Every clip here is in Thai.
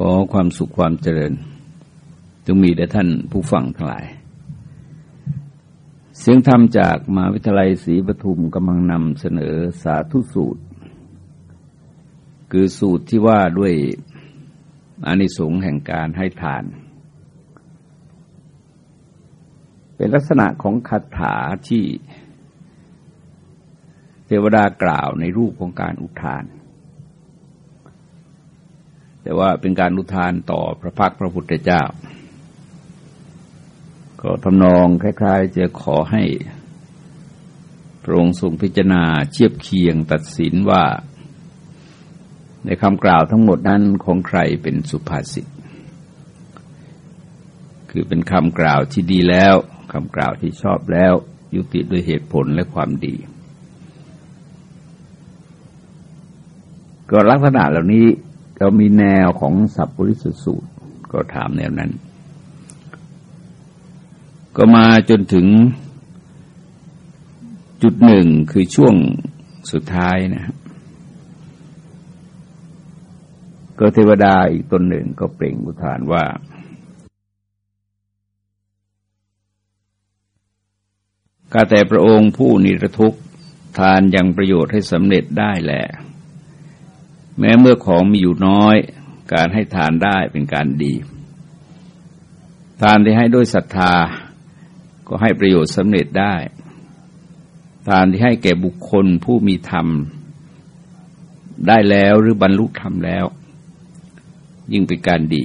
ขอความสุขความเจริญจงมีแด่ท่านผู้ฟังทั้งหลาย เสียงธรรมจากมหาวิทยาลัยศรีปทุมกำลังนำเสนอสาธุสูตร คือสูตรที่ว่าด้วยอานิสงส์แห่งการให้ทาน เป็นลักษณะของคาถาที่เทวดากล่าวในรูปของการอุทาน แต่ว่าเป็นการอุทานต่อพระพักพระพุทธเจ้า ก็ทำนองคล้ายๆ จะขอให้พระองค์ทรงพิจารณาเทียบเคียงตัดสินว่า ในคำกล่าวทั้งหมดนั้นของใครเป็นสุภาษิตคือเป็นคำกล่าวที่ดีแล้วคำกล่าวที่ชอบแล้ว ยุติด้วยเหตุผลและความดี ก็ลักษณะเหล่านี้ เรามีแนวของสัพปริสุสูตร ก็ถามแนวนั้น ก็มาจนถึงจุดหนึ่งคือช่วงสุดท้ายนะก็เทวดาอีกตนหนึ่งก็เปล่งอุทานว่าข้าแต่พระองค์ผู้นิรทุกข์ทานยังประโยชน์ให้สำเร็จได้แหละ แม้เมื่อของมีอยู่น้อย การให้ทานได้เป็นการดี ทานที่ให้ด้วยศรัทธา ก็ให้ประโยชน์สำเร็จได้ ทานที่ให้แก่บุคคลผู้มีธรรม ได้แล้วหรือบรรลุธรรมแล้ว ยิ่งเป็นการดี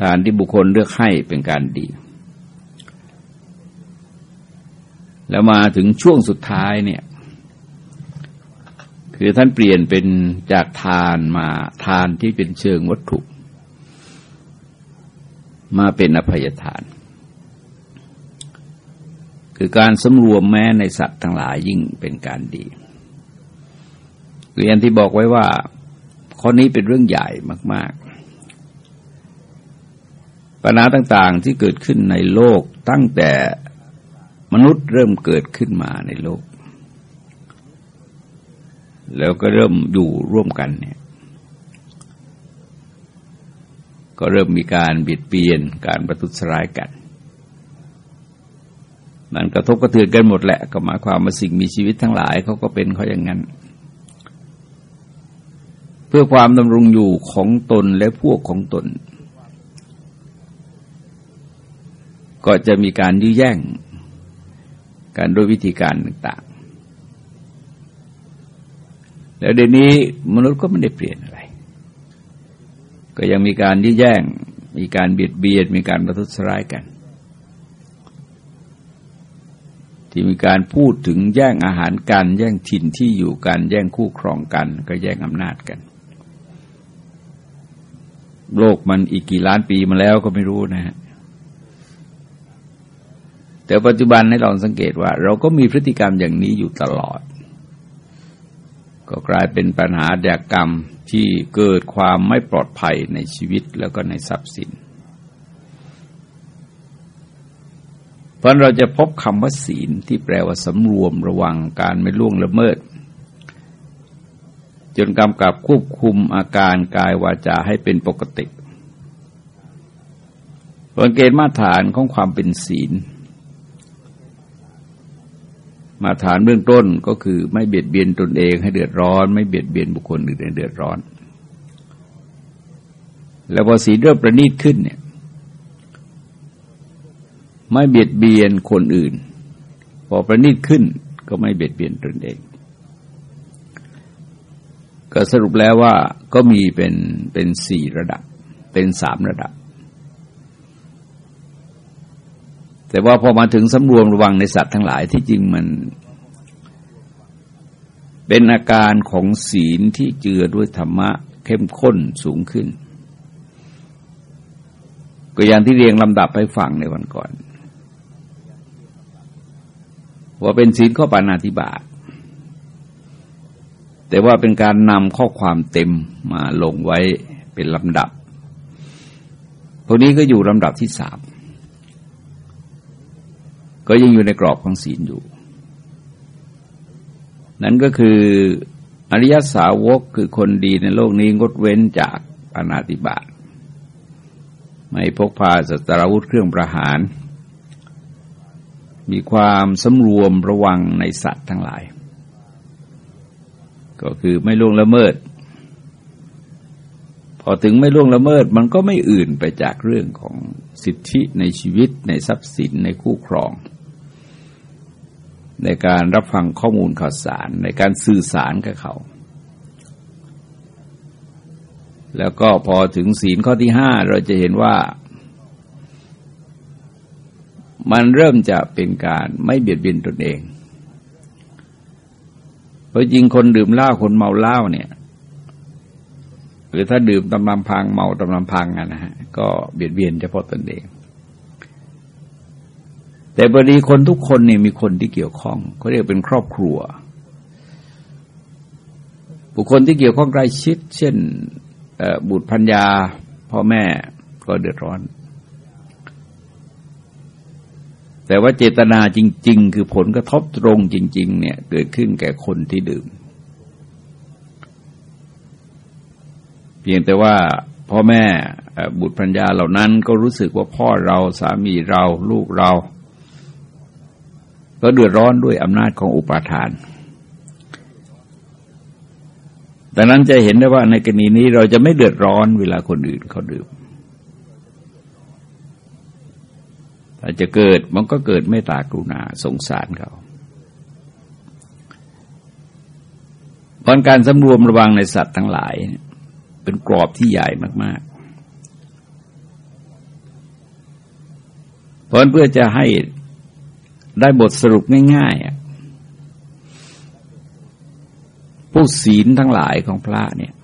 ทานที่บุคคลเลือกให้เป็นการดี แล้วมาถึงช่วงสุดท้ายเนี่ย คือท่านเปลี่ยนเป็นจากทานมาทานที่เป็นเชิงวัตถุ มาเป็นอภัยทาน คือการสำรวมแม้ในสัตว์ทั้งหลายยิ่งเป็นการดีเรียนที่บอกไว้ว่า ข้อนี้เป็นเรื่องใหญ่มาก ๆ ปัญหาต่างๆที่เกิดขึ้นในโลกตั้งแต่มนุษย์เริ่มเกิดขึ้นมาในโลก แล้วก็เริ่มอยู่ร่วมกันเนี่ย ก็เริ่มมีการบิดเบียนการประทุษร้ายกัน มันกระทบกระเทือนกันหมดแหละ ก็หมายความว่าสิ่งมีชีวิตทั้งหลายเขาก็เป็นเขาอย่างนั้น เพื่อความดำรงอยู่ของตนและพวกของตน ก็จะมีการยื้อแย่ง กันโดยวิธีการต่าง แล้วเดี๋ยวนี้มนุษย์ก็ไม่ได้เปลี่ยนอะไร ก็ยังมีการยื้อแย่ง มีการเบียดเบียนมีการประทุษร้ายกัน ที่มีการพูดถึงแย่งอาหารกัน แย่งถิ่นที่อยู่กัน แย่งคู่ครองกัน ก็แย่งอำนาจกัน โลกมันอีกกี่ล้านปีมาแล้วก็ไม่รู้นะฮะแต่ปัจจุบันให้ลองสังเกตว่า เราก็มีพฤติกรรมอย่างนี้อยู่ตลอด ก็กลายเป็นปัญหาเดียกรรมที่เกิดความไม่ปลอดภัยในชีวิตแล้วก็ในทรัพย์สิน เพราะเราจะพบคำว่าศีลที่แปลว่าสำรวมระวังการไม่ล่วงละเมิด จนกำกับควบคุมอาการกายวาจาให้เป็นปกติสังเกตมาตรฐานของความเป็นศีล มาฐานเบื้องต้นก็คือไม่เบียดเบียนตนเองให้เดือดร้อน ไม่เบียดเบียนบุคคลอื่นให้เดือดร้อน แล้วพอสีเริ่มประณีตขึ้นเนี่ย ไม่เบียดเบียนคนอื่น พอประณีตขึ้นก็ไม่เบียดเบียนตนเอง ก็สรุปแล้วว่าก็มีเป็นเป็นสี่ระดับ เป็นสามระดับ แต่ว่าพอมาถึงสำรวมระวังในสัตว์ทั้งหลายที่จริงมัน เป็นอาการของศีลที่เจือด้วยธรรมะเข้มข้นสูงขึ้น ก็อย่างที่เรียงลำดับไปฟังในวันก่อน ว่าเป็นศีลข้อปานาธิบาตแต่ว่าเป็นการนำข้อความเต็มมาลงไว้เป็นลำดับ พวกนี้ก็อยู่ลำดับที่สาม ก็ยังอยู่ในกรอบของศีลอยู่ นั่นก็คืออริยสาวกคือคนดีในโลกนี้งดเว้นจากอนาติบาตไม่พกพาสัตราวุธเครื่องประหาร มีความสำรวมระวังในสัตว์ทั้งหลาย ก็คือไม่ล่วงละเมิด พอถึงไม่ล่วงละเมิดมันก็ไม่อื่นไปจากเรื่องของสิทธิในชีวิตในทรัพย์สินในคู่ครอง ในการรับฟังข้อมูลข่าวสารในการสื่อสารกับเขา แล้วก็พอถึงศีลข้อที่ห้าเราจะเห็นว่า มันเริ่มจะเป็นการไม่เบียดเบียนตนเอง เพราะจริงคนดื่มเหล้าคนเมาเหล้าเนี่ย หรือถ้าดื่มตำลำพังเมาตำลำพังอะนะฮะก็เบียดเบียนเฉพาะตนเอง แต่บดีคนทุกคนเนี่ยมีคนที่เกี่ยวข้องเขาเรียกเป็นครอบครัว บุคคลที่เกี่ยวข้องใกล้ชิด เช่นบุตรพัญญาพ่อแม่ก็เดือดร้อน แต่ว่าเจตนาจริง ๆ คือผลกระทบตรงจริง ๆ เนี่ยเกิดขึ้นแก่คนที่ดื่ม เพียงแต่ว่าพ่อแม่บุตรพัญญาเหล่านั้นก็รู้สึกว่าพ่อเราสามีเราลูกเรา ก็เดือดร้อนด้วยอำนาจของอุปาทาน ดังนั้นจะเห็นได้ว่าในกรณีนี้เราจะไม่เดือดร้อนเวลาคนอื่นเขาดื่มถ้าจะเกิดมันก็เกิดไม่ตากรุณาสงสารเขาตอนการสำรวมระวังในสัตว์ทั้งหลาย เป็นกรอบที่ใหญ่มาก ๆ เพราะเพื่อจะให้ ได้บทสรุปง่ายๆผู้ศีลทั้งหลายของพระเนี่ย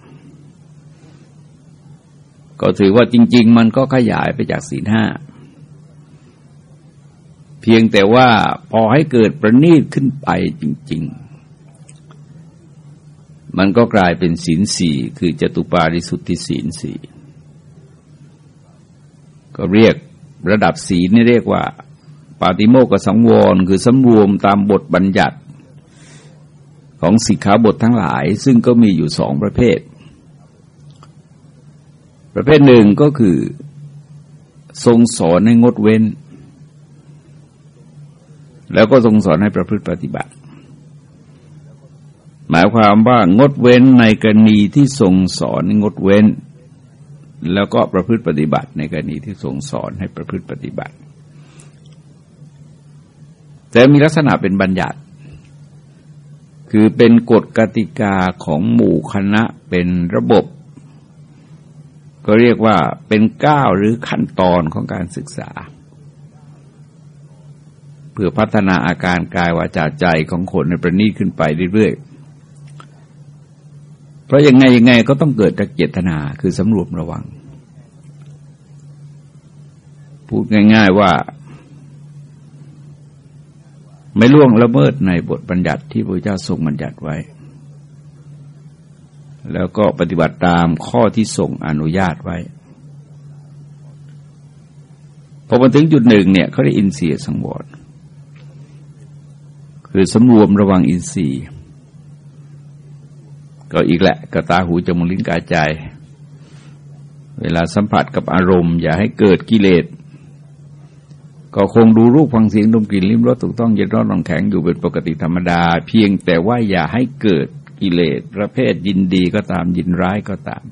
ก็ถือว่าจริง ๆ มันก็ขยายไปจากศีลห้า เพียงแต่ว่าพอให้เกิดประณีตขึ้นไปจริง ๆมันก็กลายเป็นศีลสี่คือจตุปาริสุทธิศีลสี่ก็เรียกระดับศีลนี่เรียกว่า ปาติโมกขสังวรคือสำรวมตามบทบัญญัติของสิกขาบททั้งหลาย ซึ่งก็มีอยู่สองประเภท ประเภทหนึ่งก็คือ ทรงสอนให้งดเว้น แล้วก็ทรงสอนให้ประพฤติปฏิบัติ หมายความว่างดเว้นในกรณีที่ทรงสอนงดเว้น แล้วก็ประพฤติปฏิบัติในกรณีที่ทรงสอนให้ประพฤติปฏิบัติ แต่มีลักษณะเป็นบัญญัติ คือเป็นกฎกติกาของหมู่คณะเป็นระบบ ก็เรียกว่าเป็นก้าวหรือขั้นตอนของการศึกษา เพื่อพัฒนาอาการกายวาจาใจของคนในประณีขึ้นไปเรื่อยๆ เพราะยังไงยังไงก็ต้องเกิดจากเจตนาคือสำรวมระวัง พูดง่าย ๆว่า ไม่ล่วงละเมิดในบทบัญญัติที่พระเจ้าทรงบัญญัติไว้ แล้วก็ปฏิบัติตามข้อที่ทรงอนุญาตไว้พอมาถึงจุดหนึ่งเนี่ยเขาได้อินเสียสังวรคือสำรวมระวังอินทรีย์ ก็อีกแหละกระตาหูจมูกลิ้นกายใจ เวลาสัมผัสกับอารมณ์ อย่าให้เกิดกิเลส ก็คงดูรูปฟังเสียงดมกลิ่นลิ้มรสถูกต้องเย็นร้อนนองแข็งอยู่เป็นปกติธรรมดา เพียงแต่ว่าอย่าให้เกิดกิเลสประเภทยินดีก็ตามยินร้ายก็ตาม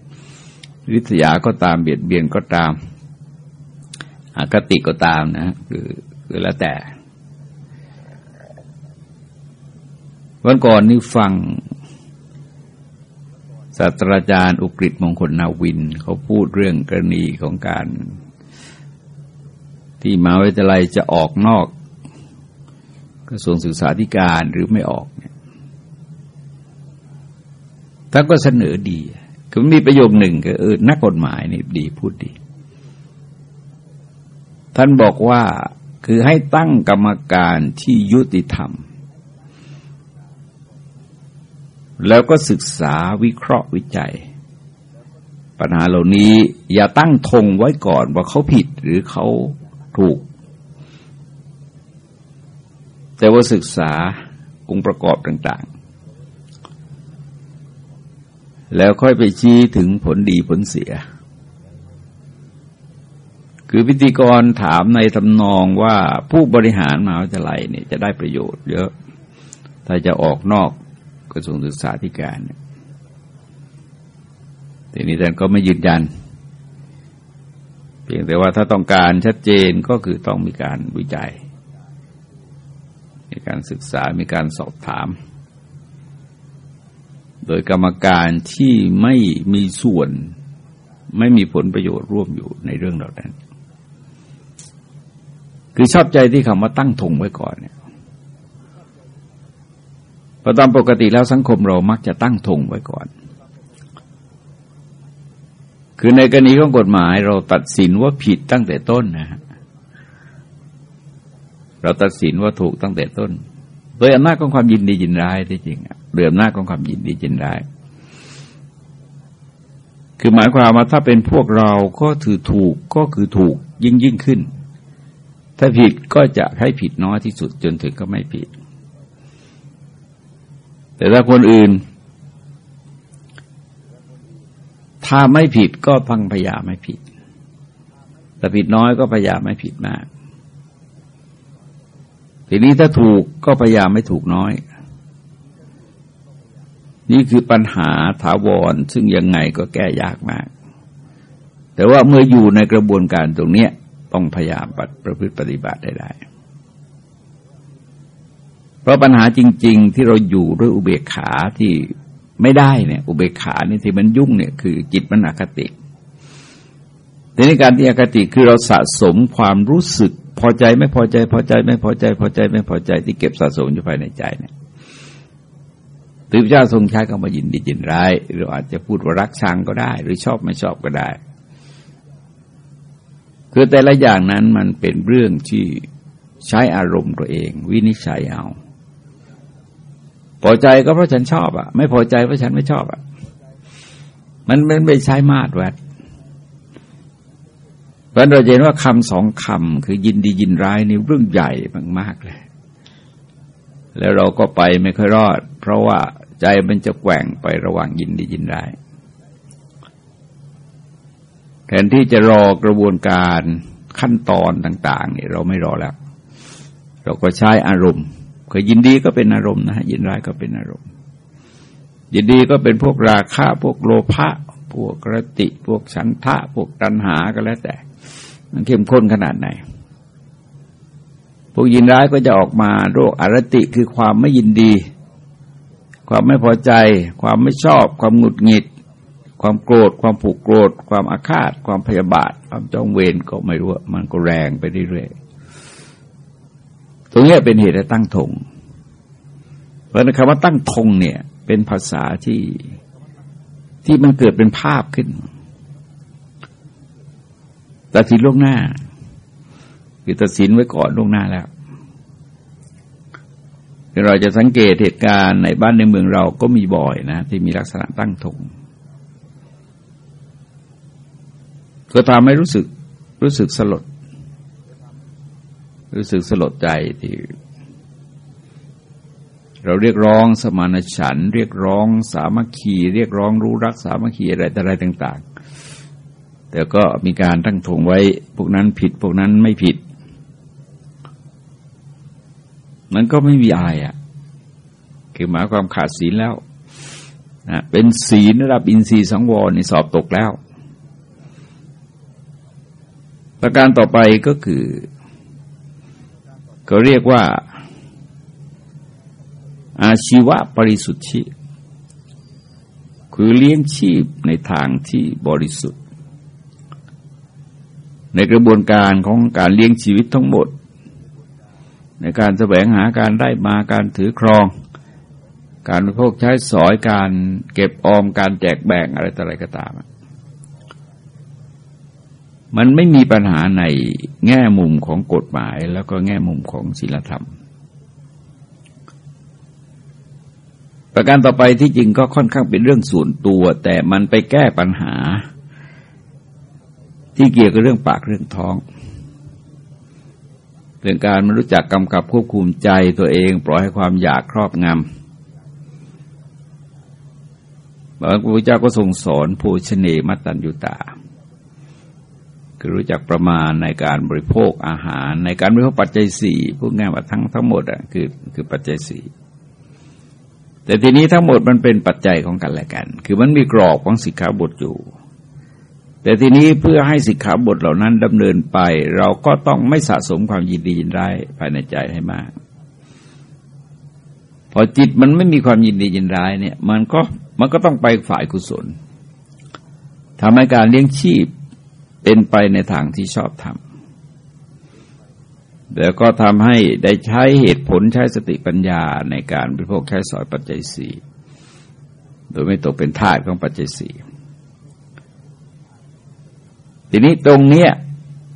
ริษยาก็ตามเบียดเบียนก็ตามอากติก็ตามนะคือคือแล้วแต่ วันก่อนนี่ฟังศาสตราจารย์อุกฤษมงคลนาวิน เขาพูดเรื่องกรณีของการ ที่มหาวิทยาลัยจะออกนอกกระทรวงศึกษาธิการหรือไม่ออกเนี่ยท่านก็เสนอดีคือมีประโยคหนึ่งก็เออนักกฎหมายนี่ดีพูดดี ท่านบอกว่าคือให้ตั้งกรรมการที่ยุติธรรม แล้วก็ศึกษาวิเคราะห์วิจัย ปัญหาเหล่านี้อย่าตั้งธงไว้ก่อนว่าเขาผิดหรือเขา ถูก แต่ว่าศึกษาองค์ประกอบต่าง ๆ แล้วค่อยไปชี้ถึงผลดีผลเสีย คือพิธีกรถามในทำนองว่าผู้บริหารมหาวิทยาลัยเนี่ยจะได้ประโยชน์เยอะ ถ้าจะออกนอกกระทรวงศึกษาธิการเนี่ยทีนี้ท่านก็ไม่ยืนยัน เพียงแต่ว่าถ้าต้องการชัดเจนก็คือต้องมีการวิจัย มีการศึกษา มีการสอบถาม โดยกรรมการที่ไม่มีส่วน ไม่มีผลประโยชน์ร่วมอยู่ในเรื่องเหล่านั้น คือชอบใจที่คำว่าตั้งธงไว้ก่อนเนี่ยพราะตามปกติแล้วสังคมเรามักจะตั้งธงไว้ก่อน คือในกรณีของกฎหมายเราตัดสินว่าผิดตั้งแต่ต้นนะฮะเราตัดสินว่าถูกตั้งแต่ต้น โดยอำนาจของความยินดียินร้ายที่จริงเดืออำนาจของความยินดียินร้าย คือหมายความว่าถ้าเป็นพวกเราก็ถือถูกก็คือถูกยิ่งยิ่งขึ้น ถ้าผิดก็จะให้ผิดน้อยที่สุดจนถึงก็ไม่ผิด แต่ถ้าคนอื่น ถ้าไม่ผิดก็พังพยายามไม่ผิด แต่ผิดน้อยก็พยายามไม่ผิดมาก ทีนี้ถ้าถูกก็พยายามไม่ถูกน้อย นี่คือปัญหาถาวรซึ่งยังไงก็แก้ยากมาก แต่ว่าเมื่ออยู่ในกระบวนการตรงนี้ต้องพยายามประพฤติปฏิบัติได้ได้ เพราะปัญหาจริง ๆ ที่เราอยู่ด้วยอุเบกขาที่ ไม่ได้เนี่ย อุเบกขานี่ที่มันยุ่งเนี่ยคือจิตมันอคติแต่ในการที่อคติคือเราสะสมความรู้สึกพอใจไม่พอใจ พอใจไม่พอใจ พอใจไม่พอใจที่เก็บสะสมอยู่ภายในใจเนี่ยตือพระเจ้าทรงใช้คำว่ายินดียินร้ายหรืออาจจะพูดว่ารักชังก็ได้ หรือชอบไม่ชอบก็ได้ คือแต่ละอย่างนั้นมันเป็นเรื่องที่ใช้อารมณ์ตัวเอง วินิจฉัยเอา พอใจก็เพราะฉันชอบอะ ไม่พอใจเพราะฉันไม่ชอบอะ มันมันไม่ใช้มาตรวัดเพราะเราเห็นว่าคำสองคำคือยินดียินร้ายนี่เรื่องใหญ่มากๆเลย แล้วเราก็ไปไม่ค่อยรอด เพราะว่าใจมันจะแกว่งไประหว่างยินดียินร้ายแทนที่จะรอกระบวนการขั้นตอนต่าง ๆ เนี่ยเราไม่รอแล้ว เราก็ใช้อารมณ์ ก็ยินดีก็เป็นอารมณ์นะฮะยินร้ายก็เป็นอารมณ์ ยินดีก็เป็นพวกราคะพวกโลภะพวกกรติ พวกฉันทะ พวกตัณหาก็แล้วแต่ มันเข้มข้นขนาดไหน พวกยินร้ายก็จะออกมาโรคอรติคือความไม่ยินดี ความไม่พอใจ ความไม่ชอบ ความหงุดหงิด ความโกรธ ความผูกโกรธ ความอาฆาต ความพยาบาท ความจ้องเวรก็ไม่รู้มันก็แรงไปเรื่อยๆ ตรงนี้เป็นเหตุให้ตั้งธงเพราะคำว่าตั้งธงเนี่ย เป็นภาษาที่ที่มันเกิดเป็นภาพขึ้นตัดสินล่วงหน้าคือตัดสินไว้ก่อนล่วงหน้าแล้วเราจะสังเกตเหตุการณ์ในบ้านในเมืองเราก็มีบ่อยนะ ที่มีลักษณะตั้งธงก็ทำให้รู้สึกรู้สึกสลด รู้สึกสลดใจที่ เราเรียกร้องสมานฉัน เรียกร้องสามัคคี เรียกร้องรู้รักสามัคคีอะไรแต่อะไรต่าง ๆ แต่ก็มีการตั้งถงไว้ พวกนั้นผิด พวกนั้นไม่ผิด มันก็ไม่มีอะไรอะ คือหมายความขาดศีลแล้วนะเป็นศีลระดับอินทรีย์สังวรในสอบตกแล้ว ประการต่อไปก็คือ ก็เรียกว่า อาชีวะปริสุทธิ คือเลี้ยงชีพในทางที่บริสุทธิ์ ในกระบวนการของการเลี้ยงชีวิตทั้งหมด ในการแสวงหาการได้มาการถือครอง การพกใช้สอยการเก็บออมการแจกแบ่งอะไรต่ออะไรก็ตาม มันไม่มีปัญหาในแง่มุมของกฎหมาย แล้วก็แง่มุมของศีลธรรม ประการต่อไปที่จริงก็ค่อนข้างเป็นเรื่องส่วนตัว แต่มันไปแก้ปัญหา ที่เกี่ยวกับเรื่องปากเรื่องท้องเรื่องการมันรู้จักกำกับควบคุมใจตัวเอง ปล่อยให้ความอยากครอบงำพระพุทธเจ้าก็ทรงสอนภูชเนมัตตัญญุตา คือรู้จักประมาณในการบริโภคอาหาร ในการบริโภคปัจจัยสี่พูดง่ายว่าทั้งทั้งหมดอะคือคือปัจจัยสี่แต่ทีนี้ทั้งหมดมันเป็นปัจจัยของกันและกัน คือมันมีกรอบของสิกขาบทอยู่ แต่ทีนี้เพื่อให้สิกขาบทเหล่านั้นดำเนินไป เราก็ต้องไม่สะสมความยินดียินร้ายภายในใจให้มาก พอจิตมันไม่มีความยินดียินร้ายเนี่ย มันก็มันก็ต้องไปฝ่ายกุศลทำให้การเลี้ยงชีพ เป็นไปในทางที่ชอบทำแล้วก็ทำให้ได้ใช้เหตุผลใช้สติปัญญาในการบริโภคใช้สอยปัจจัยสี่โดยไม่ตกเป็นทาสของปัจจัยสี่ทีนี้ตรงเนี้ย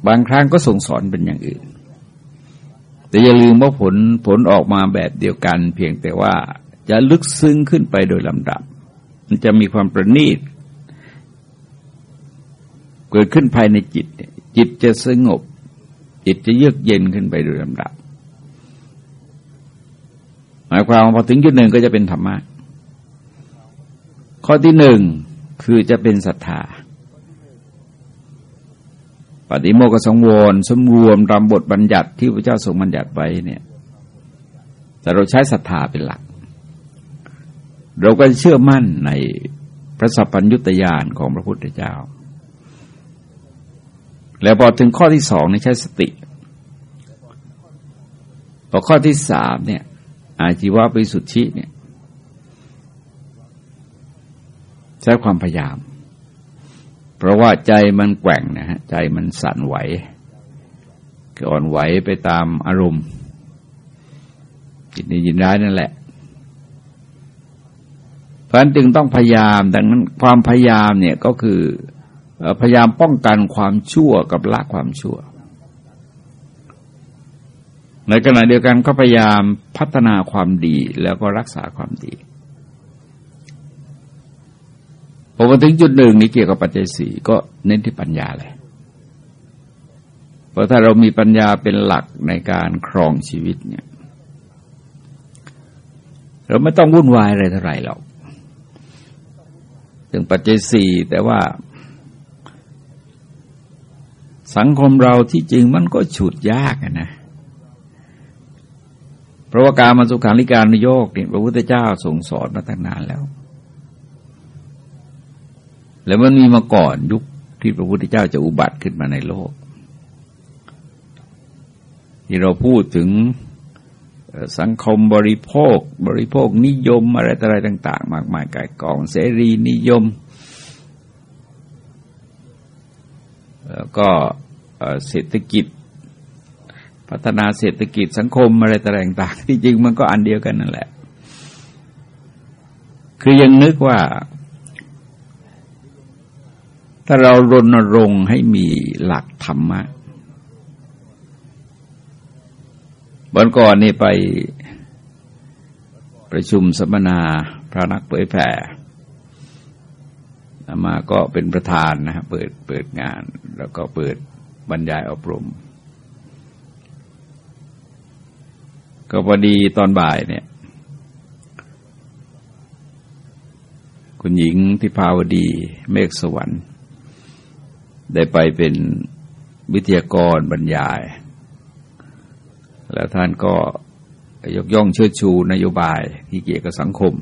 บางครั้งก็ส่งสอนเป็นอย่างอื่น แต่อย่าลืมว่าผลผลออกมาแบบเดียวกัน เพียงแต่ว่าจะลึกซึ้งขึ้นไปโดยลำดับ มันจะมีความประณีต เกิดขึ้นภายในจิต จิตจะสงบ จิตจะเยือกเย็นขึ้นไปโดยลำดับ หมายความว่าพอถึงจุดหนึ่งก็จะเป็นธรรมะ ข้อที่หนึ่งคือจะเป็นศรัทธา ปฏิโมกสังวรสมรวมตามบทบัญญัติที่พระเจ้าทรงบัญญัติไว้เนี่ย แต่เราใช้ศรัทธาเป็นหลัก เราก็เชื่อมั่นในพระสัพพัญญุตยานของพระพุทธเจ้า แล้วพอถึงข้อที่สองนี่ใช้สติ พอข้อที่สามเนี่ย อาชีวะไปสุทธิเนี่ย ใช้ความพยายาม เพราะว่าใจมันแกว่งนะฮะใจมันสั่นไหวอ่อนไหวไปตามอารมณ์จิตนี้ยินร้ายนั่นแหละเพราะนั้นจึงต้องพยายาม ดังนั้นความพยายามเนี่ยก็คือ พยายามป้องกันความชั่วกับละความชั่ว ในขณะเดียวกันก็พยายามพัฒนาความดีแล้วก็รักษาความดีพอมาถึงจุดหนึ่งนี้เกี่ยวกับปัจจัยสี่ก็เน้นที่ปัญญาเลย เพราะถ้าเรามีปัญญาเป็นหลักในการครองชีวิตเนี่ย เราไม่ต้องวุ่นวายอะไรเท่าไหร่หรอกถึงปัจจัยสี่แต่ว่า สังคมเราที่จริงมันก็ฉุดยากนะ เพราะว่าการมาสุขาริการนโยกเนี่ยพระพุทธเจ้าทรงสอนมาตั้งนานแล้ว แล้วมันมีมาก่อนยุคที่พระพุทธเจ้าจะอุบัติขึ้นมาในโลก ที่เราพูดถึงสังคมบริโภค บริโภคนิยมอะไรอะไรต่าง ๆ มากมายกายกองเสรีนิยม แล้วก็เศรษฐกิจ พัฒนาเศรษฐกิจสังคมอะไรต่างๆที่จริงมันก็อันเดียวกันนั่นแหละ คือยังนึกว่า ถ้าเรารณรงค์ให้มีหลักธรรมะวันก่อนนี่ไปประชุมสัมมนาพระนักเผยแผ่ มาก็เป็นประธานนะเปิดเปิดงาน แล้วก็เปิดบรรยายอบรม ก็พอดีตอนบ่ายเนี่ย คุณหญิงที่พาวดีเมฆสวรรค์ได้ไปเป็นวิทยากรบรรยาย แล้วท่านก็ยกย่องเชิดชูนโยบายที่เกี่ยวกับสังคม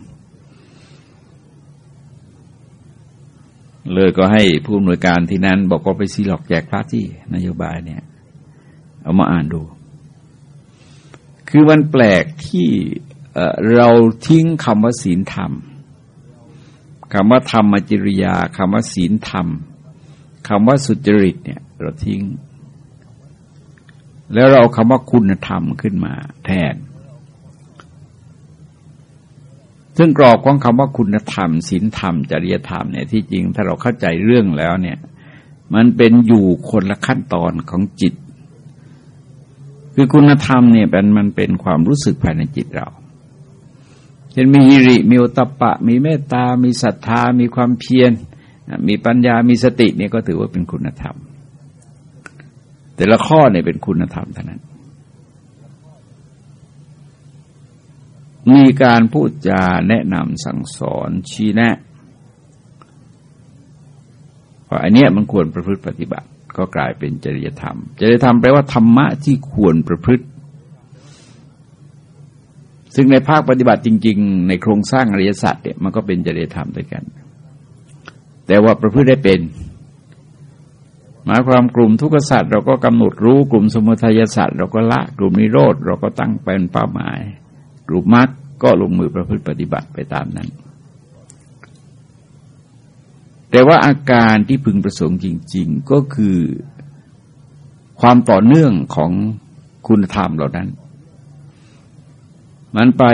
เลยก็ให้ผู้อำนวยการที่นั้น บอกว่าไปซีหลอกแจกพระที่นโยบายเนี่ย เอามาอ่านดู คือมันแปลกที่เราทิ้งคำว่าศีลธรรมคำว่าธรรมจริยาคำว่าศีลธรรมคำว่าสุจริตเนี่ย เราทิ้ง แล้วเราเอาคำว่าคุณธรรมขึ้นมาแทน ซึ่งกรอบของคำว่าคุณธรรมศีลธรรม จริยธรรมเนี่ยที่จริงถ้าเราเข้าใจเรื่องแล้วเนี่ย มันเป็นอยู่คนละขั้นตอนของจิต คือคุณธรรมเนี่ยเป็นมันเป็นความรู้สึกภายในจิตเราเช่นมีฮิริมีอุตปะ มีเมตตา มีศรัทธา มีความเพียรมีปัญญามีสติเนี่ยก็ถือว่าเป็นคุณธรรม แต่ละข้อเนี่ยเป็นคุณธรรมเท่านั้น มีการพูดจาแนะนำสั่งสอนชี้แนะเพราะอันเนี้ยมันควรประพฤติปฏิบัติ ก็กลายเป็นจริยธรรม จริยธรรมแปลว่าธรรมะที่ควรประพฤติ ซึ่งในภาคปฏิบัติจริง ๆ ในโครงสร้างอริยสัจเนี่ยมันก็เป็นจริยธรรมด้วยกัน แต่ว่าประพฤติได้เป็นหมายความกลุ่มทุกขสัตว์เราก็กำหนดรู้กลุ่มสมุทัยสัตว์เราก็ละกลุ่มนิโรธเราก็ตั้งเป็นเป้าหมาย กลุ่มมรรคก็ลงมือประพฤติปฏิบัติไปตามนั้น แต่ว่าอาการที่พึงประสงค์จริง ๆ ก็คือความต่อเนื่องของคุณธรรมเหล่านั้น มันไป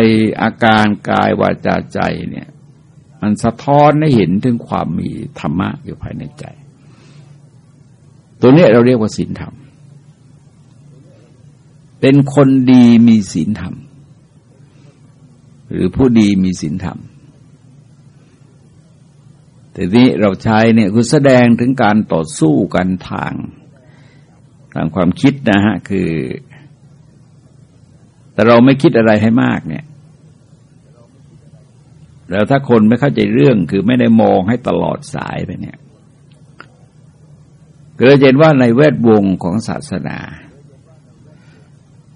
อาการกายวาจาใจเนี่ย มันสะท้อนให้เห็นถึงความมีธรรมะอยู่ภายในใจ ตัวนี้เราเรียกว่าศีลธรรม เป็นคนดีมีศีลธรรม หรือผู้ดีมีศีลธรรม แต่นี้เราใช้เนี่ยคือแสดงถึงการต่อสู้กันทางทางความคิดนะฮะคือ แต่เราไม่คิดอะไรให้มากเนี่ยแล้วถ้าคนไม่เข้าใจเรื่องคือไม่ได้มองให้ตลอดสายไปเนี่ยก็เลยเห็นว่าในแวดวงของศาสนา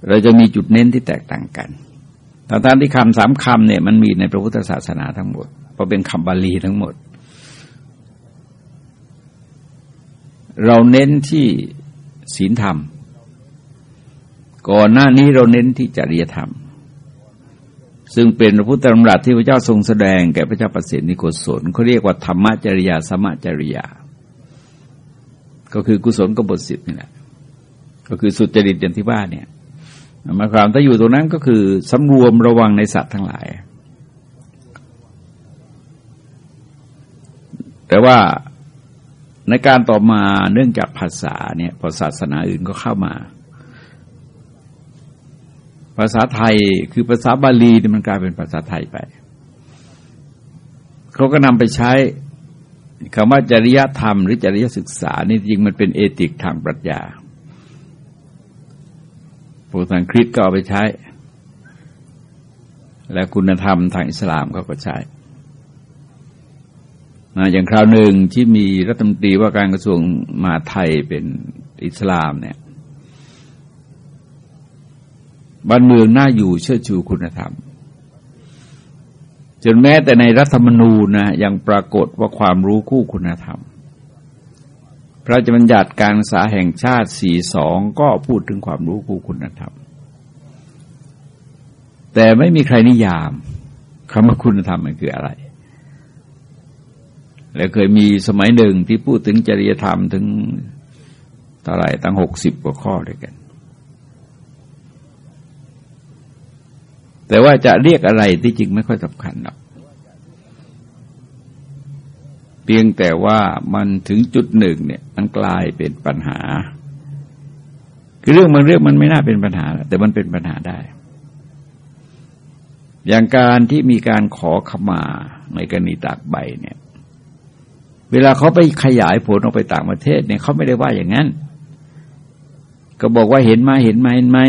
เราจะมีจุดเน้นที่แตกต่างกัน ตอนที่คำสามคำเนี่ยมันมีในพระพุทธศาสนาทั้งหมด เพราะเป็นคำบาลีทั้งหมด เราเน้นที่ศีลธรรม ก่อนหน้านี้เราเน้นที่จริยธรรม ซึ่งเป็นพระพุทธธรรมรัตที่พระเจ้าทรงแสดงแก่พระเจ้าประสิทธิโกศลเขาเรียกว่าธรรมจริยาสมจริยา ก็คือกุศลกบฏสิบนี่แหละก็คือสุจริตอย่างที่ว่าเนี่ย มาความถ้าอยู่ตรงนั้นก็คือสำรวมระวังในสัตว์ทั้งหลาย แต่ว่าในการต่อมาเนื่องจากภาษาเนี่ยพอศาสนาอื่นก็เข้ามา ภาษาไทยคือภาษาบาลีมันกลายเป็นภาษาไทยไป เขาก็นำไปใช้คำว่าจริยธรรม หรือจริยศึกษานี่จริงมันเป็นเอติกทางปรัชญา พวกทางคริสก็เอาไปใช้ และคุณธรรมทางอิสลามก็ก็ใช้นะอย่างคราวหนึ่งที่มีรัฐมนตรีว่าการกระทรวงมาไทยเป็นอิสลามเนี่ยบ้านเมืองน่าอยู่เชื่อชูคุณธรรม จนแม้แต่ในรัฐธรรมนูญนะยังปรากฏว่าความรู้คู่คุณธรรม พระราชบัญญัติการศึกษาแห่งชาติสี่สองก็พูดถึงความรู้คู่คุณธรรม แต่ไม่มีใครนิยามคำว่าคุณธรรมมันคืออะไร แล้วเคยมีสมัยหนึ่งที่พูดถึงจริยธรรมถึงเท่าไรตั้งหกสิบกว่าข้อด้วยกัน แต่ว่าจะเรียกอะไรที่จริงไม่ค่อยสำคัญหรอก เพียงแต่ว่ามันถึงจุดหนึ่งเนี่ยมันกลายเป็นปัญหา คือเรื่องมันเรื่องมันไม่น่าเป็นปัญหา แต่มันเป็นปัญหาได้ อย่างการที่มีการขอขมาในกรณีตากใบเนี่ย เวลาเขาไปขยายผลออกไปต่างประเทศเนี่ยเขาไม่ได้ว่าอย่างนั้น ก็บอกว่าเห็นไหมเห็นไหมเห็นไหม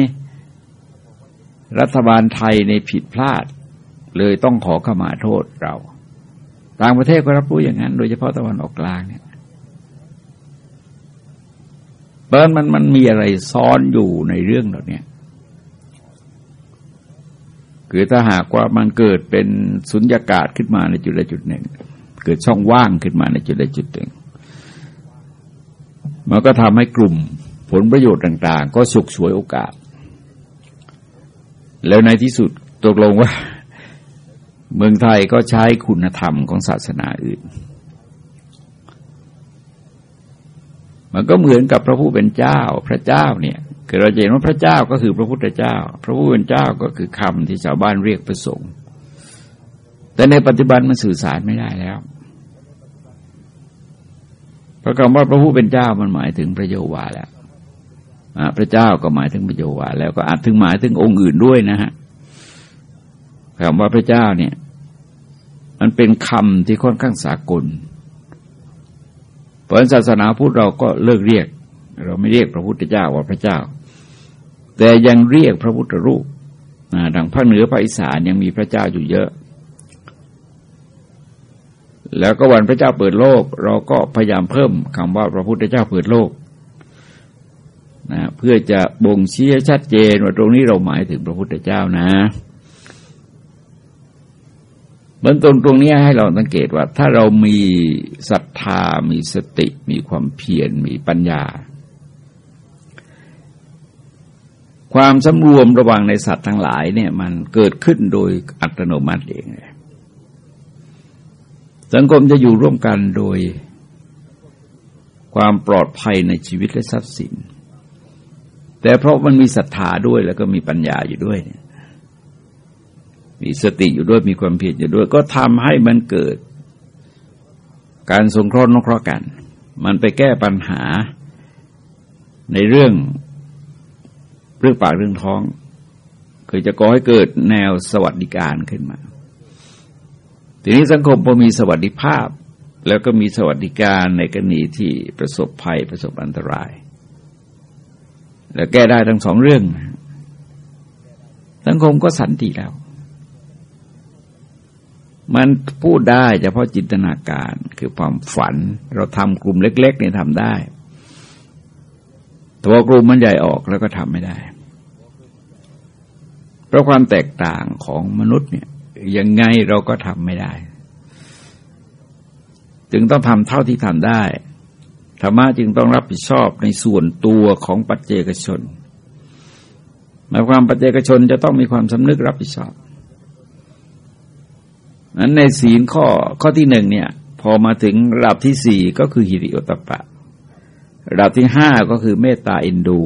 รัฐบาลไทยในผิดพลาด เลยต้องขอขมาโทษเรา ต่างประเทศก็รับรู้อย่างนั้น โดยเฉพาะตะวันออกกลางเนี่ยเบิร์นมันมันมีอะไรซ้อนอยู่ในเรื่องเหล่านี้คือถ้าหากว่ามันเกิดเป็นสุญญากาศขึ้นมาในจุดใดจุดหนึ่ง เกิดช่องว่างขึ้นมาในจุดใดจุดหนึ่ง มันก็ทำให้กลุ่มผลประโยชน์ต่าง ๆ ก็สุกสวยโอกาส แล้วในที่สุดตกลงว่า เมืองไทยก็ใช้คุณธรรมของศาสนาอื่น มันก็เหมือนกับพระผู้เป็นเจ้า พระเจ้าเนี่ยคือเราเห็นว่าพระเจ้าก็คือพระพุทธเจ้า พระผู้เป็นเจ้าก็คือคำที่ชาวบ้านเรียกประสงค์แต่ในปัจจุบันมันสื่อสารไม่ได้แล้วเพราะคำว่าพระผู้เป็นเจ้ามันหมายถึงพระโยวาแล้วพระเจ้าก็หมายถึงพระโยวาแล้วก็อาจถึงหมายถึงองค์อื่นด้วยนะฮะ คำว่าพระเจ้าเนี่ย มันเป็นคำที่ค่อนข้างสากลเพราะศาสนาพุทธเราก็เลิกเรียก เราไม่เรียกพระพุทธเจ้าว่าพระเจ้า แต่ยังเรียกพระพุทธรูปดังภาคเหนือภาคอีสานยังมีพระเจ้าอยู่เยอะ แล้วก็วันพระเจ้าเปิดโลก เราก็พยายามเพิ่มคำว่าพระพุทธเจ้าเปิดโลกนะเพื่อจะบ่งชี้ชัดเจนว่าตรงนี้เราหมายถึงพระพุทธเจ้านะ เบื้องตรงนี้ให้เราสังเกตว่า ถ้าเรามีศรัทธา มีสติ มีความเพียร มีปัญญา ความสำรวมระวังในสัตว์ทั้งหลายเนี่ย มันเกิดขึ้นโดยอัตโนมัติเองสังคมจะอยู่ร่วมกันโดยความปลอดภัยในชีวิตและทรัพย์สิน แต่เพราะมันมีศรัทธาด้วยแล้วก็มีปัญญาอยู่ด้วยเนี่ย มีสติอยู่ด้วยมีความเพียรอยู่ด้วย ก็ทำให้มันเกิด การสงเคราะห์นเคราะห์กัน มันไปแก้ปัญหาในเรื่องเรื่องปากเรื่องท้อง คือจะก่อให้เกิดแนวสวัสดิการขึ้นมา ทีนี้สังคมพอมีสวัสดิภาพ แล้วก็มีสวัสดิการในกรณีที่ประสบภัยประสบอันตราย แล้วแก้ได้ทั้งสองเรื่อง สังคมก็สันติแล้ว มันพูดได้เฉพาะจินตนาการคือความฝัน เราทำกลุ่มเล็กๆเนี่ยทำได้ตัวกลุ่มมันใหญ่ออกแล้วก็ทำไม่ได้ เพราะความแตกต่างของมนุษย์เนี่ยยังไงเราก็ทำไม่ได้ จึงต้องทำเท่าที่ทำได้ธรรมะจึงต้องรับผิดชอบในส่วนตัวของปัจเจกชนหมายความปัจเจกชนจะต้องมีความสำนึกรับผิดชอบ นั้นในศีลข้อข้อที่หนึ่งเนี่ย พอมาถึงระดับที่สี่ก็คือฮิริโอตปะ ระดับที่ห้าก็คือเมตตาอินดู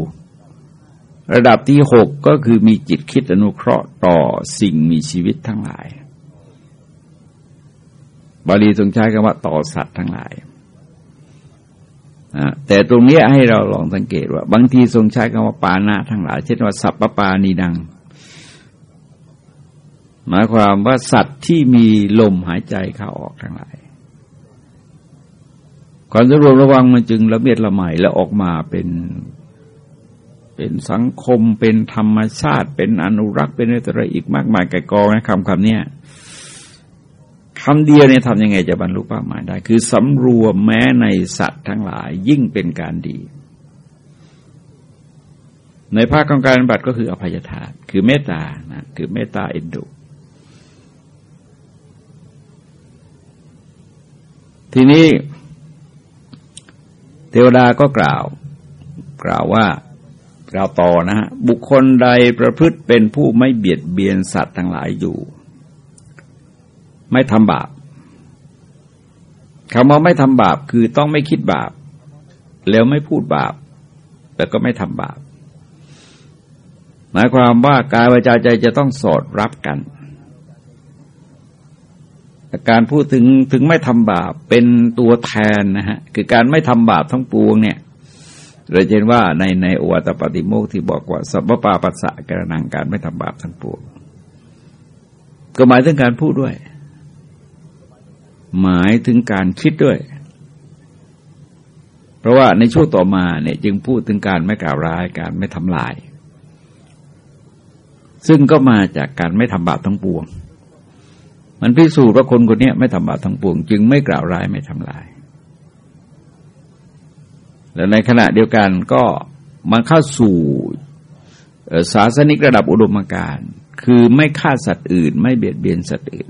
ระดับที่หกก็คือมีจิตคิดอนุเคราะห์ต่อสิ่งมีชีวิตทั้งหลาย บาลีทรงใช้คำว่าต่อสัตว์ทั้งหลายแต่ตรงนี้ให้เราลองสังเกตว่า บางทีทรงใช้คำว่าปานะทั้งหลาย เช่นว่าสัพปปานีดัง หมายความว่าสัตว์ที่มีลมหายใจเข้าออกทั้งหลายความสำรวมระวังมันจึงละเมียดละไมแล้วออกมาเป็น เป็นสังคมเป็นธรรมชาติ เป็นอนุรักษ์เป็นอะไรอีกมากมายไก่กองนะคำคำนี้คำเดียวเนี่ยทำยังไงจะบรรลุเป้าหมายได้ คือสำรวมแม้ในสัตว์ทั้งหลายยิ่งเป็นการดี ในภาคของการบัติก็คืออภัยทานคือเมตตานะคือเมตตาเอ็นดู ทีนี้ เทวดาก็กล่าว กล่าวว่ากล่าวต่อนะฮะบุคคลใดประพฤติเป็นผู้ไม่เบียดเบียนสัตว์ทั้งหลายอยู่ ไม่ทำบาปคำว่าไม่ทำบาปคือต้องไม่คิดบาป แล้วไม่พูดบาป แต่ก็ไม่ทำบาป หมายความว่ากายวาจาใจจะต้องสอดรับกัน การพูดถึงถึงไม่ทำบาปเป็นตัวแทนนะฮะคือการไม่ทำบาปทั้งปวงเนี่ยเราเห็นว่าในในอวัตปฏิโมกที่บอกว่าสัพพปาปัสสะกระนังการไม่ทำบาปทั้งปวงก็หมายถึงการพูดด้วย หมายถึงการคิดด้วย เพราะว่าในช่วงต่อมาเนี่ยจึงพูดถึงการไม่กล่าวร้ายการไม่ทำลาย ซึ่งก็มาจากการไม่ทำบาปทั้งปวง มันพิสูจน์ว่าคนคนนี้ไม่ทำบาปทั้งปวง จึงไม่กล่าวร้ายไม่ทำลาย แล้วในขณะเดียวกันก็มันเข้าสู่ศาสนิกระดับอุดมการณ์คือไม่ฆ่าสัตว์อื่น ไม่เบียดเบียนสัตว์อื่น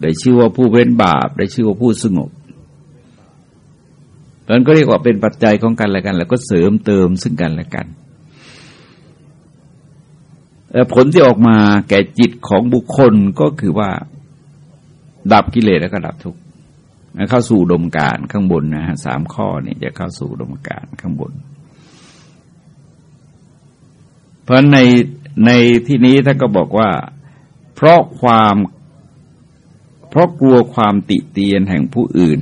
ได้ชื่อว่าผู้เป็นบาป ได้ชื่อว่าผู้สงบตอนก็เรียกว่าเป็นปัจจัยของกันและกัน แล้วก็เสริมเติมซึ่งกันและกัน ผลที่ออกมาแก่จิตของบุคคลก็คือว่า ดับกิเลสแล้วก็ดับทุกข์เข้าสู่ดมการข้างบนนะฮะสามข้อนี่จะเข้าสู่ดมการข้างบน เพราะในในที่นี้ท่านก็บอกว่า เพราะความเพราะกลัวความติเตียนแห่งผู้อื่น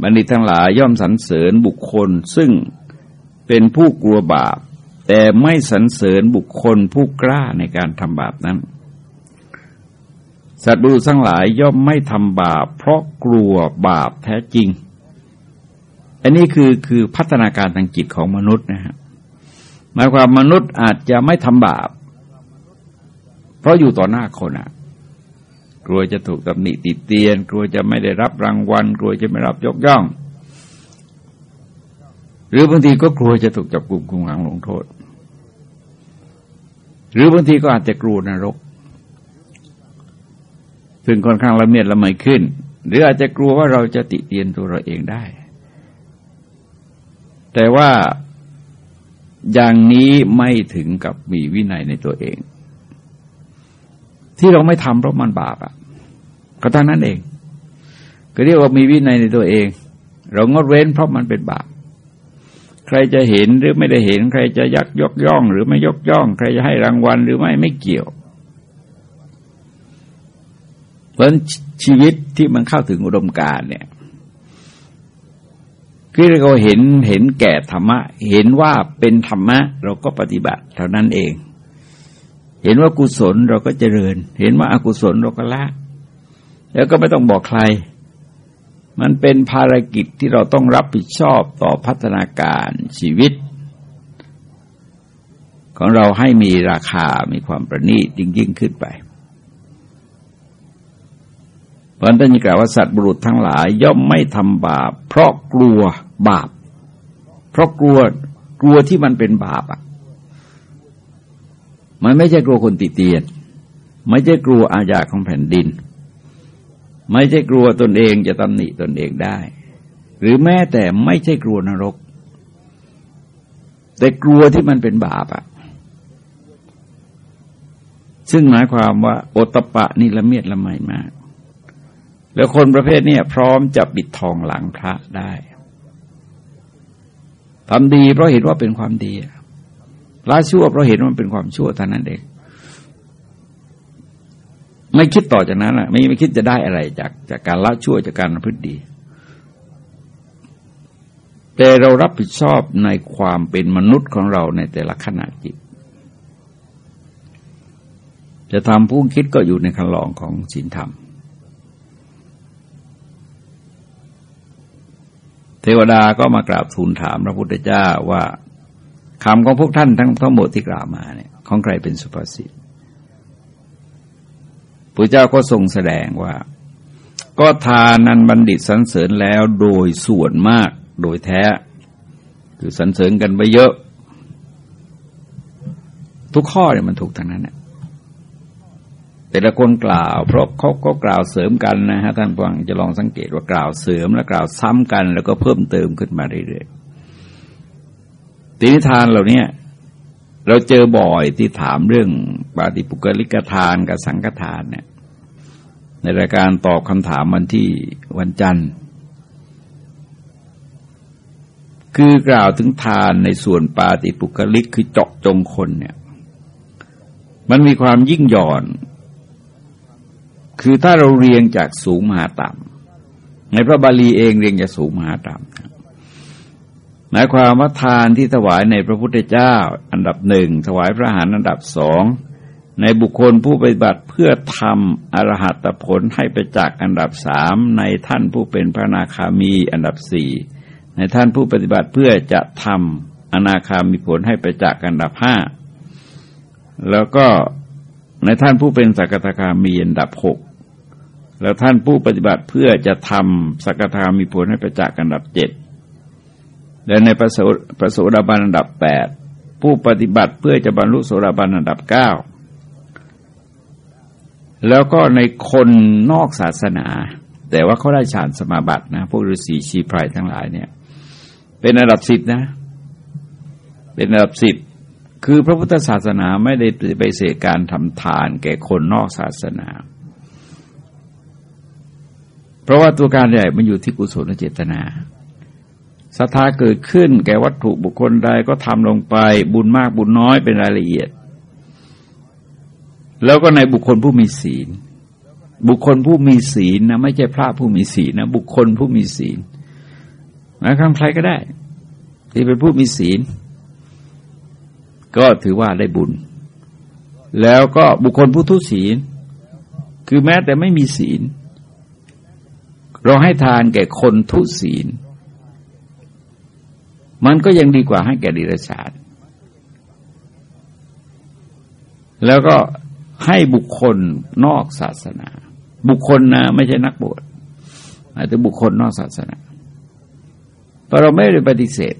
บัณฑิตทั้งหลายย่อมสรรเสริญบุคคล ซึ่งเป็นผู้กลัวบาป แต่ไม่สรรเสริญบุคคลผู้กล้าในการทำบาปนั้น สัตว์ดูทั้งหลายย่อมไม่ทำบาป เพราะกลัวบาปแท้จริง อันนี้คือคือพัฒนาการทางจิตของมนุษย์นะฮะหมายความมนุษย์อาจจะไม่ทำบาป เพราะอยู่ต่อหน้าคนอะกลัวจะถูกตำหนิติเตียน กลัวจะไม่ได้รับรางวัล กลัวจะไม่รับยกย่อง รือบางทีก็กลัวจะถูกจับกลุ่มคุมขังลงโทษ หรือบางทีก็อาจจะกลัวนรก ซึ่งค่อนข้างละเมียดละไมขึ้น หรืออาจจะกลัวว่าเราจะติเตียนตัวเราเองได้ แต่ว่าอย่างนี้ไม่ถึงกับมีวินัยในตัวเอง ที่เราไม่ทำเพราะมันบาปอะ ก็ทั้งนั้นเอง ก็เรียกว่ามีวินัยในตัวเอง เรางดเว้นเพราะมันเป็นบาป ใครจะเห็นหรือไม่ได้เห็น ใครจะยักยกย่อง หรือไม่ยกย่อง ใครจะให้รางวัลหรือไม่ไม่เกี่ยว เพราะชีวิตที่มันเข้าถึงอุดมการเนี่ยคือเราเห็นเห็นแก่ธรรมะ เห็นว่าเป็นธรรมะ เราก็ปฏิบัติเท่านั้นเอง เห็นว่ากุศลเราก็เจริญ เห็นว่าอากุศลเราก็ละ แล้วก็ไม่ต้องบอกใคร มันเป็นภารกิจที่เราต้องรับผิดชอบต่อพัฒนาการชีวิต ของเราให้มีราคา มีความประณีตยิ่งยิ่งขึ้นไปเพราะนั้นกล่าวว่าสัตว์บุรุษทั้งหลาย ย่อมไม่ทำบาป เพราะกลัวบาป เพราะกลัวกลัวที่มันเป็นบาปอะ มันไม่ใช่กลัวคนติเตียน ไม่ใช่กลัวอาญาของแผ่นดิน ไม่ใช่กลัวตนเองจะตำหนิตนเองได้ หรือแม้แต่ไม่ใช่กลัวนรก แต่กลัวที่มันเป็นบาปอะซึ่งหมายความว่าโอตปะนี่ละเมียดละไมมาก แล้วคนประเภทนี้พร้อมจะปิดทองหลังพระได้ทำดีเพราะเห็นว่าเป็นความดีละชั่วเพราะเห็นว่าเป็นความชั่วเท่านั้นเอง ไม่คิดต่อจากนั้นอะไม่ไม่คิดจะได้อะไรจากจากการละชั่วจากการพฤติดี แต่เรารับผิดชอบในความเป็นมนุษย์ของเราในแต่ละขณะจิต จะทำผู้คิดก็อยู่ในคันลองของศีลธรรม เทวดาก็มากราบทูลถามพระพุทธเจ้าว่าคำของพวกท่านทั้งทั้งหมดที่กล่าวมาเนี่ยของใครเป็นสุภาษิต พระเจ้าก็ทรงแสดงว่า ก็ทานนันบัณฑิตสรรเสริญแล้วโดยส่วนมากโดยแท้ คือสรรเสริญกันไปเยอะ ทุกข้อเนี่ยมันถูกทั้งนั้นเนี่ยแต่ละคนกล่าว เพราะเขาก็กล่าวเสริมกันนะฮะท่านฟังจะลองสังเกตว่ากล่าวเสริมและกล่าวซ้ำกัน แล้วก็เพิ่มเติมขึ้นมาเรื่อยๆตินิทานเหล่านี้ เราเจอบ่อยที่ถามเรื่องปาฏิปุกลิกทานกับสังฆทานเนี่ยในรายการตอบคำถามวันที่วันจันทร์ คือกล่าวถึงทานในส่วนปาฏิปุกลิกคือเจาะจงคนเนี่ย มันมีความยิ่งหย่อน คือถ้าเราเรียงจากสูงมาต่ำในพระบาลีเองเรียงจากสูงมาต่ำ หมายความว่าทานที่ถวายในพระพุทธเจ้า อันดับหนึ่งถวายพระหารอันดับสองในบุคคลผู้ปฏิบัติเพื่อทำอรหัตผลให้ไปจากอันดับสามในท่านผู้เป็นพระนาคามีอันดับสี่ในท่านผู้ปฏิบัติเพื่อจะทำอนาคามีผลให้ไปจากอันดับห้าแล้วก็ในท่านผู้เป็นสักตาคามีอันดับหกแล้วท่านผู้ปฏิบัติเพื่อจะทำสักทามีผลให้ประจักษ์อันดับเจ็ด และในประโสประโสดาบันอันดับแปดผู้ปฏิบัติเพื่อจะบรรลุโสดาบันอันดับเก้าแล้วก็ในคนนอกศาสนา แต่ว่าเขาได้ฌานสมาบัตินะพวกฤาษีชีพรายทั้งหลายเนี่ย เป็นอันดับสิบนะ เป็นอันดับสิบคือพระพุทธศาสนาไม่ได้ไปเสกการทำทานแก่คนนอกศาสนา เพราะว่าตัวการใหญ่มันอยู่ที่กุศลเจตนา ศรัทธาเกิดขึ้นแก่วัตถุบุคคลใดก็ทำลงไป บุญมากบุญน้อยเป็นรายละเอียด แล้วก็ในบุคคลผู้มีศีล บุคคลผู้มีศีลนะไม่ใช่พระผู้มีศีลนะบุคคลผู้มีศีลนะครับใครก็ได้ ที่เป็นผู้มีศีล ก็ถือว่าได้บุญ แล้วก็บุคคลผู้ทุศีล คือแม้แต่ไม่มีศีล เราให้ทานแก่คนทุศีล มันก็ยังดีกว่าให้แก่ดิรชาติแล้วก็ให้บุคคลนอกศาสนา บุคคลนะไม่ใช่นักบวชอาจจะบุคคลนอกศาสนาเพราะเราไม่ได้ปฏิเสธ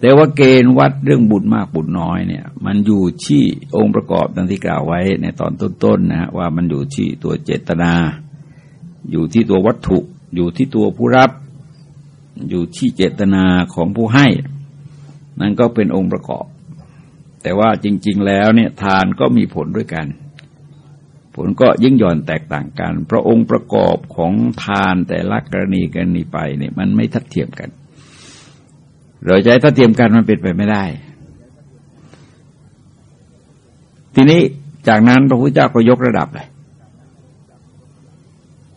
แต่ว่าเกณฑ์วัดเรื่องบุญมากบุญน้อยเนี่ย มันอยู่ที่องค์ประกอบดังที่กล่าวไว้ในตอนต้นๆนะฮะว่ามันอยู่ที่ตัวเจตนา อยู่ที่ตัววัตถุ อยู่ที่ตัวผู้รับ อยู่ที่เจตนาของผู้ให้ นั่นก็เป็นองค์ประกอบ แต่ว่าจริง ๆ แล้วเนี่ยทานก็มีผลด้วยกัน ผลก็ยิ่งหย่อนแตกต่างกัน เพราะองค์ประกอบของทานแต่ละกรณีกรณีไปเนี่ยมันไม่ทัดเทียมกัน เราจะให้ทัดเทียมกันมันเป็นไปไม่ได้ ทีนี้จากนั้นพระพุทธเจ้าก็ยกระดับเลย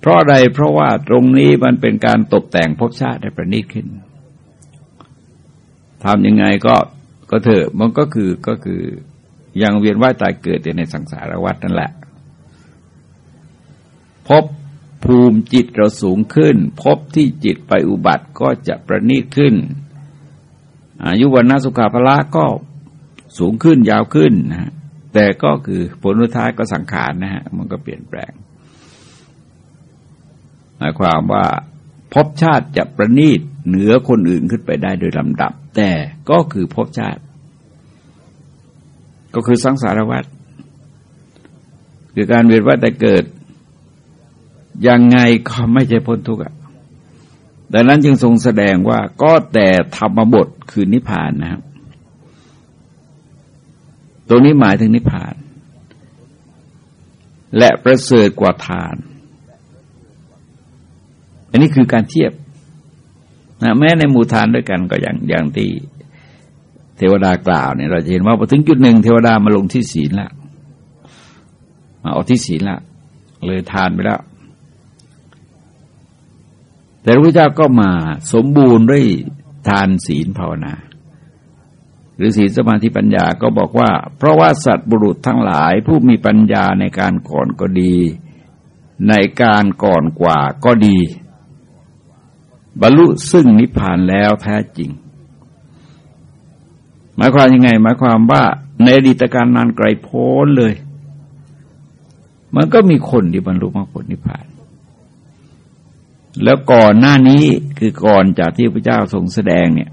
เพราะอะไรเพราะว่าตรงนี้มันเป็นการตกแต่งภพชาติให้ประณีตขึ้นทำยังไงก็ก็เถอะมันก็คือก็คือยังเวียนว่ายตายเกิดในสังสารวัฏนั่นแหละ พบภูมิจิตเราสูงขึ้น พบที่จิตไปอุบัติก็จะประณีตขึ้น อายุวันนาสุขาภละก็สูงขึ้นยาวขึ้นนะฮะแต่ก็คือผลท้ายก็สังขารนะฮะมันก็เปลี่ยนแปลง มายความว่าพบชาติจะประณีตเหนือคนอื่นขึ้นไปได้โดยลำดับ แต่ก็คือพบชาติ ก็คือสังสารวัฏคือการเวียนว่ายแต่เกิด ยังไงก็ไม่ใช่พ้นทุกข์ดังนั้นจึงทรงแสดงว่าก็แต่ธรรมบทคือนิพพานนะครับตรงนี้หมายถึงนิพพาน และประเสริฐกว่าทาน อันนี้คือการเทียบนะแม้ในหมู่ทานด้วยกันก็อย่างอย่างที่เทวดากล่าวเนี่ยเราจะเห็นว่าพอถึงจุดหนึ่งเทวดามาลงที่ศีลละมาเอาที่ศีลละเลยทานไปแล้ว แต่พระพุทธเจ้าก็มาสมบูรณ์ด้วยทานศีลภาวนา หรือศีลสมาธิปัญญาก็บอกว่า เพราะว่าสัตว์บุรุษทั้งหลาย ผู้มีปัญญาในการก่อนก็ดี ในการก่อนกว่าก็ดี บรรลุซึ่งนิพพานแล้วแท้จริง หมายความยังไง หมายความว่าในอดีตการนานไกลโพ้นเลย มันก็มีคนที่บรรลุมรรคผลนิพพาน แล้วก่อนหน้านี้คือก่อนจากที่พระเจ้าทรงแสดงเนี่ย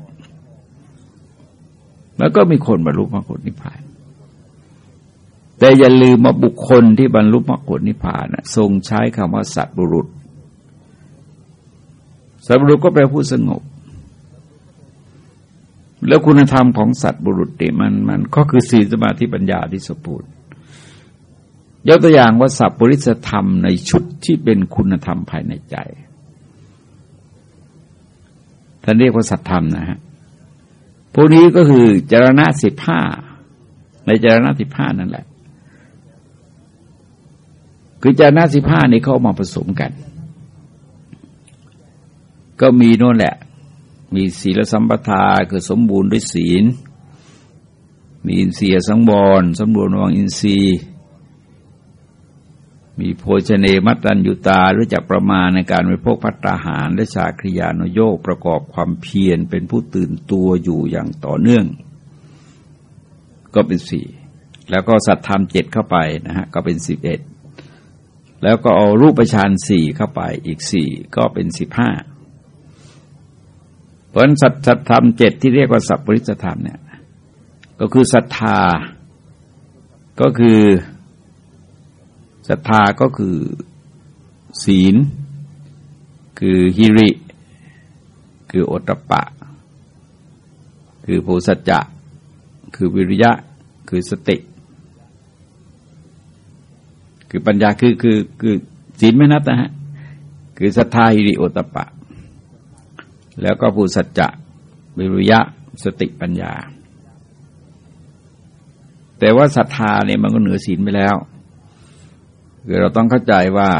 แล้วก็มีคนบรรลุมรรคผลนิพพาน แต่อย่าลืมมาบุคคลที่บรรลุมรรคผลนิพพานทรงใช้คำว่าสัตบุรุษ สัตบุรุษก็แปลผู้สงบ แล้วคุณธรรมของสัตว์บุรุษเนี่ยมันมันก็คือสีสมาธิปัญญาที่สมบูรณ์ยกตัวอย่างว่าสัพปริสธรรมในชุดที่เป็นคุณธรรมภายในใจท่านเรียกว่าสัตธรรมนะฮะพวกนี้ก็คือจรณะสิบห้าในจรณะสิบห้านั่นแหละ คือจรณะสิบห้านี่เขามาผสมกัน ก็มีโน่นแหละ มีศีลสัมปทาคือสมบูรณ์ด้วยศีล มีอินทรียสังวรสมบูรณ์วังอินทรีย์มีโภชเนมัตตัญยุตารู้จักประมาณในการบริโภคพัตตาหาร และชาคริยานโยกประกอบความเพียรเป็นผู้ตื่นตัวอยู่อย่างต่อเนื่อง ก็เป็นสี่แล้วก็สัตธรรมเจ็ดเข้าไปนะฮะก็เป็นสิบเอ็ดแล้วก็เอารูปฌานสี่เข้าไปอีกสี่ก็เป็นสิบห้า เพราะสัตสัตธรรมเจ็ดที่เรียกว่าสัพปริสธรรมเนี่ยก็คือศรัทธา ก็คือศรัทธาก็คือศีล คือฮิริ คือโอตปะ คือโพสัจจะ คือวิริยะ คือสติ คือปัญญาคือคือคือศีลไม่นับนะฮะ คือศรัทธาฮิริโอตปะ แล้วก็ภูสัจจะวิริยะสติปัญญา แต่ว่าศรัทธาเนี่ยมันก็เหนือศีลไปแล้วคือเราต้องเข้าใจว่า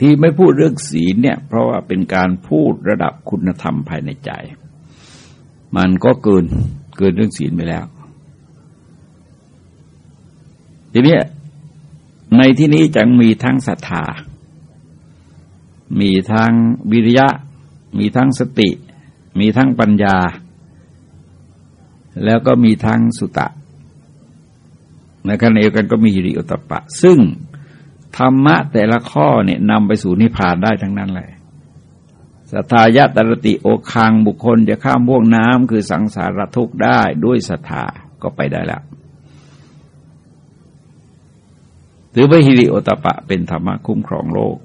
ที่ไม่พูดเรื่องศีลเนี่ย เพราะว่าเป็นการพูดระดับคุณธรรมภายในใจ มันก็เกินเกินเรื่องศีลไปแล้ว ทีนี้ในที่นี้จังมีทั้งศรัทธา มีทั้งวิริยะ มีทั้งสติ มีทั้งปัญญา แล้วก็มีทั้งสุตะในขณะเดียวกันก็มีหิริโอตปะ ซึ่งธรรมะแต่ละข้อเนี่ยนำไปสู่นิพพานได้ทั้งนั้นเลยสัทธายะตรติโอคังบุคคลจะข้ามบ่วงน้ำคือสังสารทุกข์ได้ด้วยศรัทธาก็ไปได้แล้วถือว่าฮิริโอตปะเป็นธรรมะคุ้มครองโลก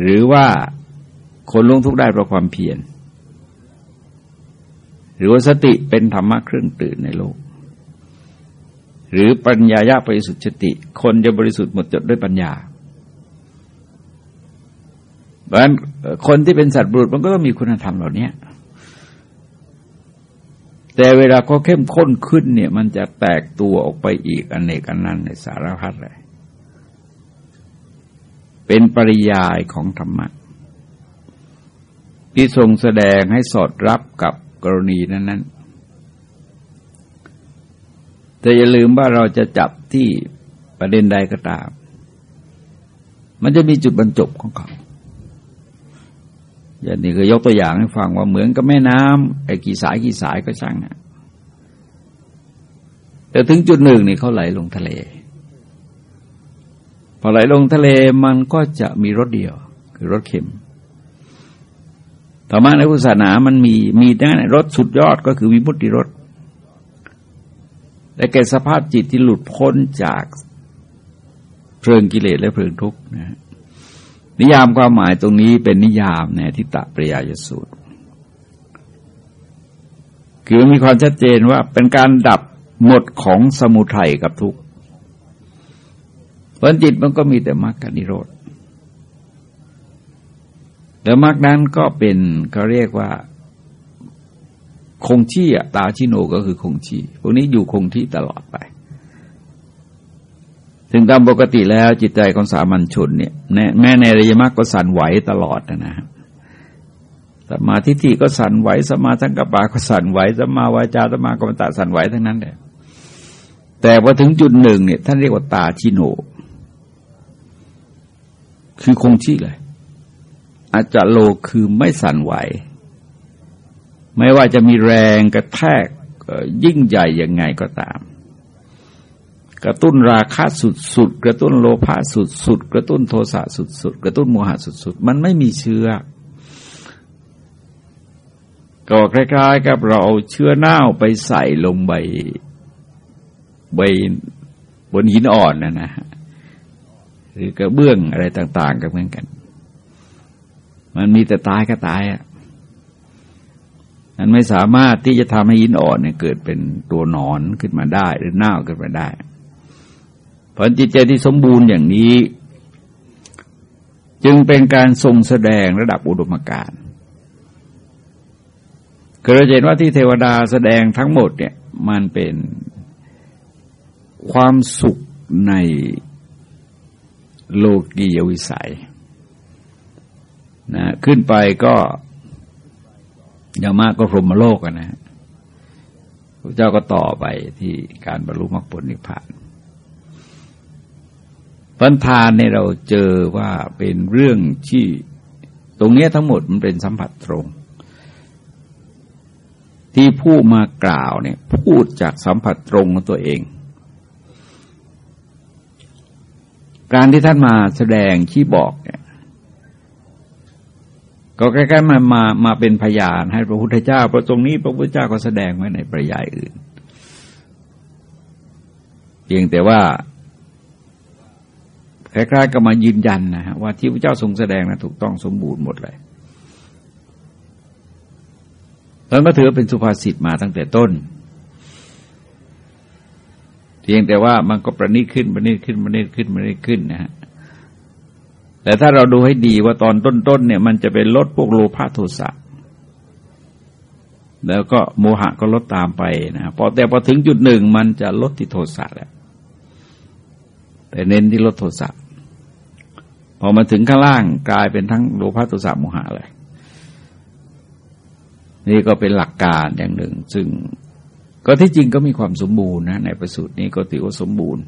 หรือว่า คนลงทุกข์ได้เพราะความเพียรหรือว่าสติเป็นธรรมะเครื่องตื่นในโลก หรือปัญญายาบริสุทธิ์สติ คนจะบริสุทธิ์หมดจดด้วยปัญญาเพราะฉะนั้นคนที่เป็นสัตว์บุรุษมันก็ต้องมีคุณธรรมเหล่านี้แต่เวลาเขาเข้มข้นขึ้นเนี่ย มันจะแตกตัวออกไปอีกอนเนกอันนั้นในสารพัดเลย เป็นปริยายของธรรมะ ที่ทรงแสดงให้สอดรับกับกรณีนั้นๆ แต่อย่าลืมว่าเราจะจับที่ประเด็นใดก็ตาม มันจะมีจุดบรรจบของเขา อย่างนี้ก็ยกตัวอย่างให้ฟังว่าเหมือนกับแม่น้ำไอ้กี่สายกี่สายก็ช่างอะแต่ถึงจุดหนึ่งนี่เขาไหลลงทะเล พอไหลลงทะเลมันก็จะมีรถเดียว คือรถเข็ม ธรรมะในพุทธศาสนามันมีมีนั่รถสุดยอดก็คือวิมุตติรถและแก่สภาพจิตที่หลุดพ้นจากเพลิงกิเลสและเพลิงทุกข์นะนิยามความหมายตรงนี้เป็นนิยามในทิตะปริยายสูตร คือมีความชัดเจนว่าเป็นการดับหมดของสมุทัยกับทุกข์เพราะจิตมันก็มีแต่มรรคนิโรธ แล้วมรรคนั้นก็เป็นเขาเรียกว่า คงที่อะตาชิโนก็คือคงที่พวกนี้อยู่คงที่ตลอดไป ถึงตามปกติแล้วจิตใจของสามัญชนเนี่ยแม้ในระยะมรรคก็สั่นไหวตลอดนะฮะสมาธิที่ก็สั่นไหวสมาสังกปาก็สั่นไหวสมาวาจาสมากรรมตะสั่นไหวทั้งนั้นเลยแต่พอถึงจุดหนึ่งเนี่ยท่านเรียกว่าตาชิโน คือคงที่เลย อาจจะโลคือไม่สั่นไหว ไม่ว่าจะมีแรงกระแทกยิ่งใหญ่ยังไงก็ตาม กระตุ้นราคะสุดๆ กระตุ้นโลภะสุดๆ กระตุ้นโทสะสุดๆ กระตุ้นโมหะสุดๆ มันไม่มีเชื้อก็คล้ายๆกับเราเอาเชื้อเน่าไปใส่ลงใบใบบนหินอ่อนนะนะหรือกระเบื้องอะไรต่าง ๆกันเหมือนกัน มันมีแต่ตายก็ตายอะมันไม่สามารถที่จะทำให้หินอ่อนเนี่ยเกิดเป็นตัวหนอนขึ้นมาได้ หรือเน่าขึ้นมาได้ผลจิตใจที่สมบูรณ์อย่างนี้ จึงเป็นการทรงแสดงระดับอุดมการณ์เราเห็นว่าที่เทวดาแสดงทั้งหมดเนี่ย มันเป็นความสุขในโลกียวิสัย นะขึ้นไปก็อย่างมากก็พรหมโลกนะพระเจ้าก็ต่อไปที่การบรรลุมรรคผลนิพพานปัญทานในเราเจอว่าเป็นเรื่องที่ตรงนี้ทั้งหมดมันเป็นสัมผัสตรง ที่ผู้มากล่าวเนี่ยพูดจากสัมผัสตรงของตัวเอง การที่ท่านมาแสดงที่บอกเนี่ย ก็ใกล้ๆมามามาเป็นพยานให้พระพุทธเจ้าเพราะตรงนี้พระพุทธเจ้าก็แสดงไว้ในปริยายอื่น เพียงแต่ว่าคล้ายๆก็มายืนยันนะฮะว่าที่พระเจ้าทรงแสดงนะถูกต้องสมบูรณ์หมดเลยแล้วก็ถือเป็นสุภาษิตมาตั้งแต่ต้น เพียงแต่ว่ามันก็ประณีตขึ้นประณีตขึ้นประณีตขึ้นประณีตขึ้นนะฮะ แต่ถ้าเราดูให้ดีว่าตอนต้นๆเนี่ย มันจะเป็นลดพวกโลภะโทสะแล้วก็โมหะก็ลดตามไปนะพอแต่พอถึงจุดหนึ่งมันจะลดที่โทสะแล้วแต่เน้นที่ลดโทสะพอมาถึงข้างล่างกลายเป็นทั้งโลภะโทสะโมหะเลย นี่ก็เป็นหลักการอย่างหนึ่ง ซึ่งก็ที่จริงก็มีความสมบูรณ์นะในประสูตรนี้ก็ถือว่าสมบูรณ์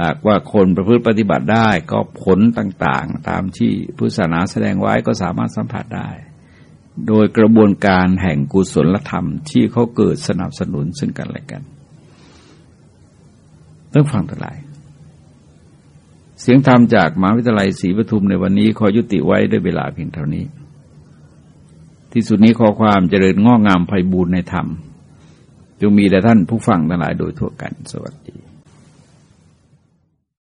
หากว่าคนประพฤติปฏิบัติได้ก็ผลต่างๆ ตามที่พุทธศาสนาแสดงไว้ก็สามารถสัมผัสได้ โดยกระบวนการแห่งกุศลธรรมที่เขาเกิดสนับสนุนซึ่งกันและกันต้องฟังทั้งหลาย เสียงธรรมจากมหาวิทยาลัยศรีปทุมในวันนี้ขอยุติไว้ด้วยเวลาเพียงเท่านี้ ที่สุดนี้ขอความเจริญง้องามไพบูรณ์ในธรรมจงมีแด่ท่านผู้ฟังทั้งหลายโดยทั่วกัน สวัสดี